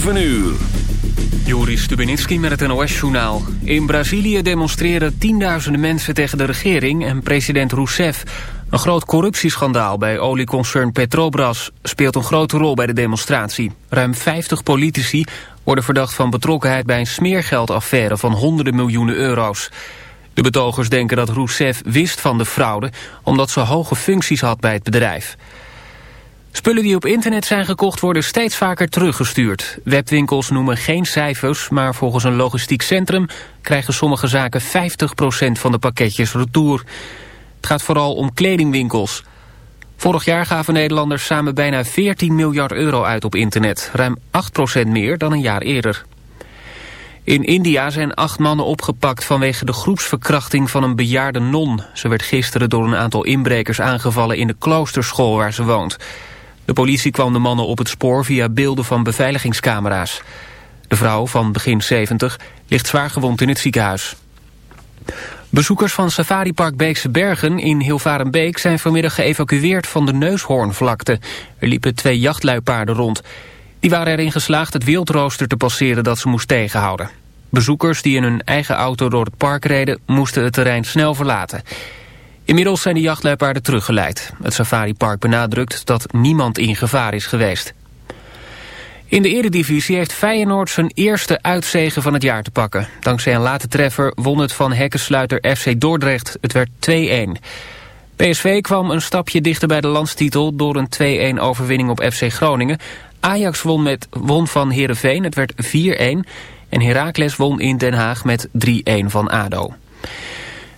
7 uur. Joris Stubenitski met het NOS-journaal. In Brazilië demonstreren tienduizenden mensen tegen de regering en president Rousseff. Een groot corruptieschandaal bij olieconcern Petrobras speelt een grote rol bij de demonstratie. Ruim 50 politici worden verdacht van betrokkenheid bij een smeergeldaffaire van honderden miljoenen euro's. De betogers denken dat Rousseff wist van de fraude omdat ze hoge functies had bij het bedrijf. Spullen die op internet zijn gekocht worden steeds vaker teruggestuurd. Webwinkels noemen geen cijfers, maar volgens een logistiek centrum krijgen sommige zaken 50% van de pakketjes retour. Het gaat vooral om kledingwinkels. Vorig jaar gaven Nederlanders samen bijna 14 miljard euro uit op internet. Ruim 8% meer dan een jaar eerder. In India zijn acht mannen opgepakt vanwege de groepsverkrachting van een bejaarde non. Ze werd gisteren door een aantal inbrekers aangevallen in de kloosterschool waar ze woont. De politie kwam de mannen op het spoor via beelden van beveiligingscamera's. De vrouw van begin 70 ligt zwaar gewond in het ziekenhuis. Bezoekers van Safaripark Beekse Bergen in Hilvarenbeek zijn vanmiddag geëvacueerd van de Neushoornvlakte. Er liepen twee jachtluipaarden rond. Die waren erin geslaagd het wildrooster te passeren dat ze moest tegenhouden. Bezoekers die in hun eigen auto door het park reden moesten het terrein snel verlaten. Inmiddels zijn de jachtluipaarden teruggeleid. Het safaripark benadrukt dat niemand in gevaar is geweest. In de eredivisie heeft Feyenoord zijn eerste uitzegen van het jaar te pakken. Dankzij een late treffer won het van hekkensluiter FC Dordrecht. Het werd 2-1. PSV kwam een stapje dichter bij de landstitel door een 2-1 overwinning op FC Groningen. Ajax won, met, won van Heerenveen, het werd 4-1. En Heracles won in Den Haag met 3-1 van ADO.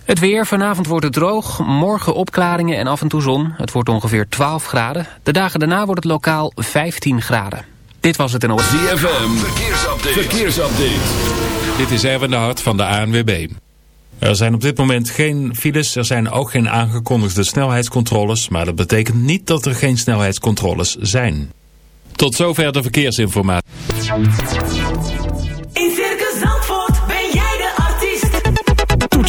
Het weer, vanavond wordt het droog, morgen opklaringen en af en toe zon. Het wordt ongeveer 12 graden. De dagen daarna wordt het lokaal 15 graden. Dit was het in Oost. ZFM, verkeersupdate. verkeersupdate. Dit is Erwin de Hart van de ANWB. Er zijn op dit moment geen files, er zijn ook geen aangekondigde snelheidscontroles... maar dat betekent niet dat er geen snelheidscontroles zijn. Tot zover de verkeersinformatie.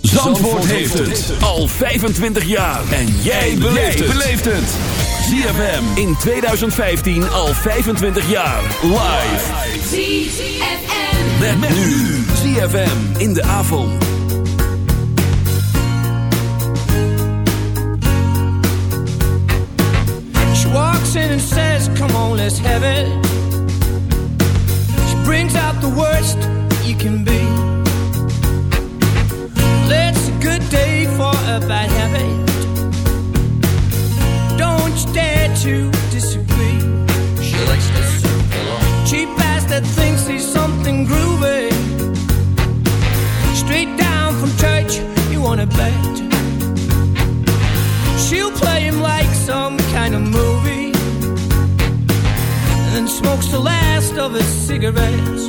Zandvoort heeft het al 25 jaar. En jij beleeft het. ZFM in 2015 al 25 jaar. Live. ZFM. Met, met nu. ZFM in de avond. She walks in and says, Come on, let's have it. She brings out the worst you can be. Day for a bad habit. Don't you dare to disagree. She likes to circle on. Cheap ass that thinks he's something groovy. Straight down from church, you wanna bet. She'll play him like some kind of movie. And then smokes the last of his cigarettes.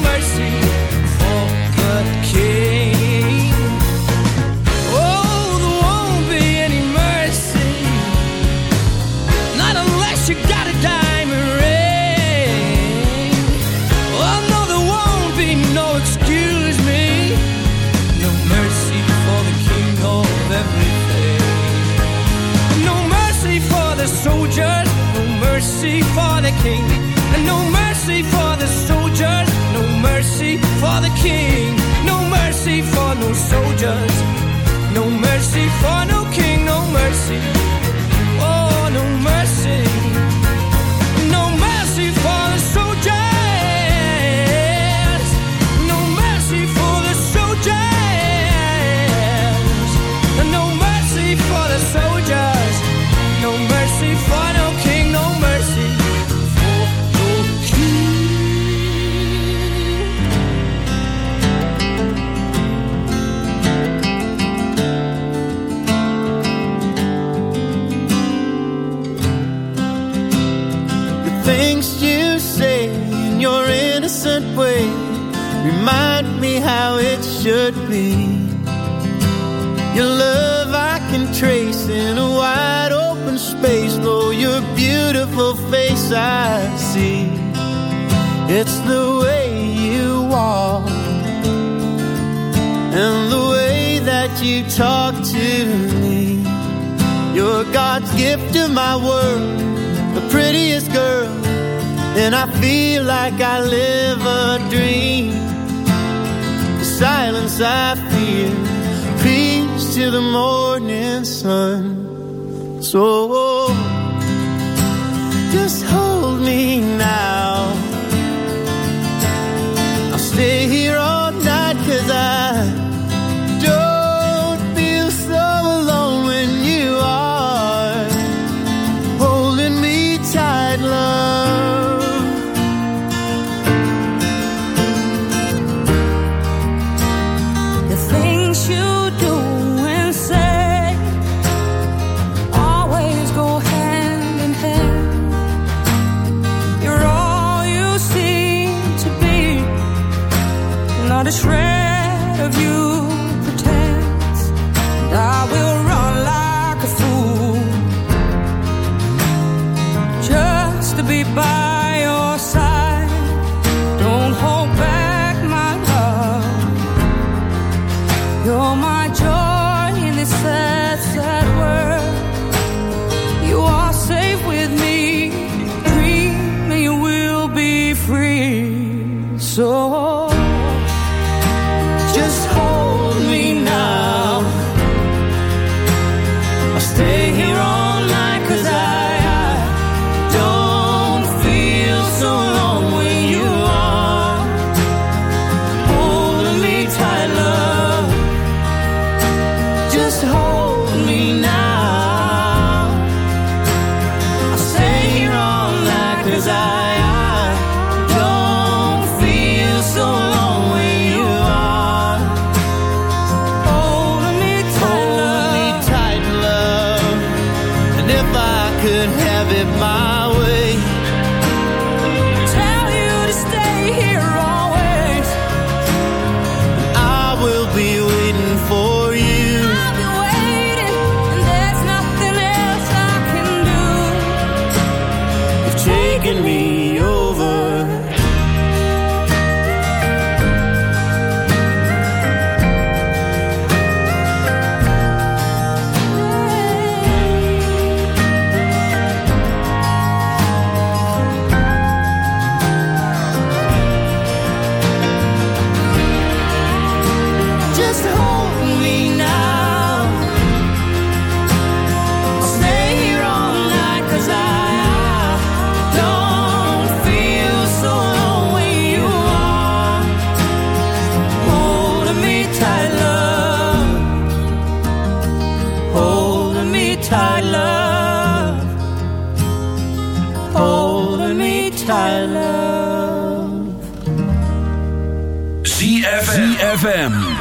Just hold me now.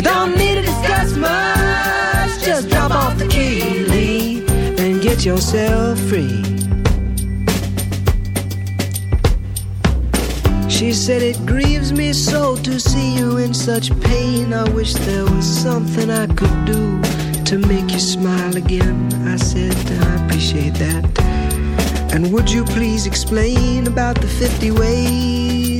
You don't need to discuss much. Just drop off the key, Lee, and get yourself free. She said it grieves me so to see you in such pain. I wish there was something I could do to make you smile again. I said, I appreciate that. And would you please explain about the 50 ways?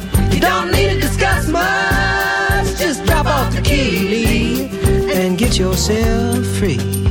Get yourself free.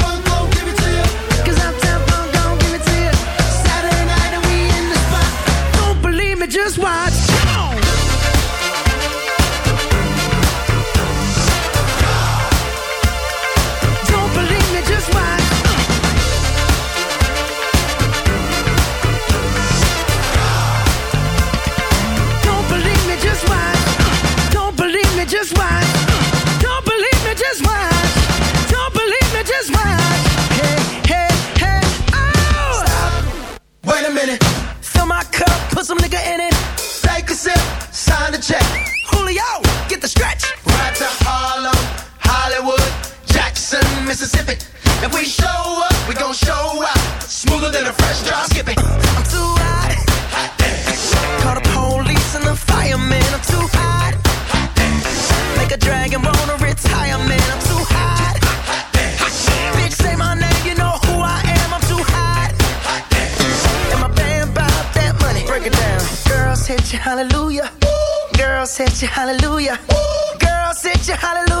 sit you hallelujah. Girl, sit you hallelujah.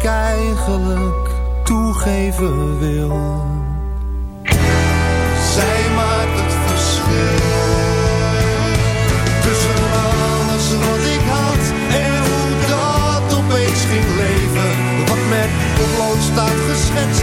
Ik eigenlijk toegeven wil. Zij maakt het verschil. Tussen alles wat ik had en hoe dat opeens ging leven. Wat met potlood staat geschetst,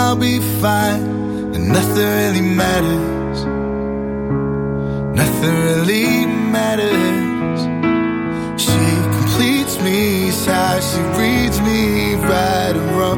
I'll be fine, and nothing really matters. Nothing really matters. She completes me, sighs, she reads me right and wrong.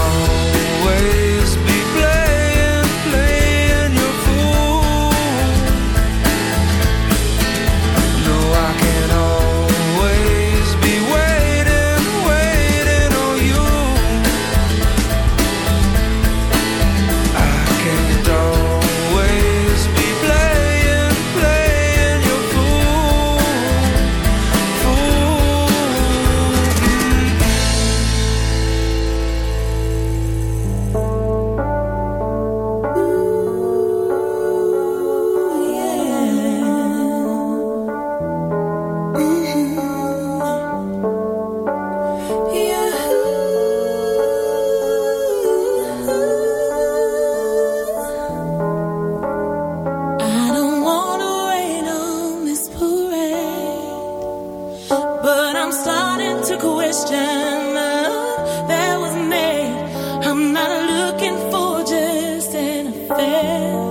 bed.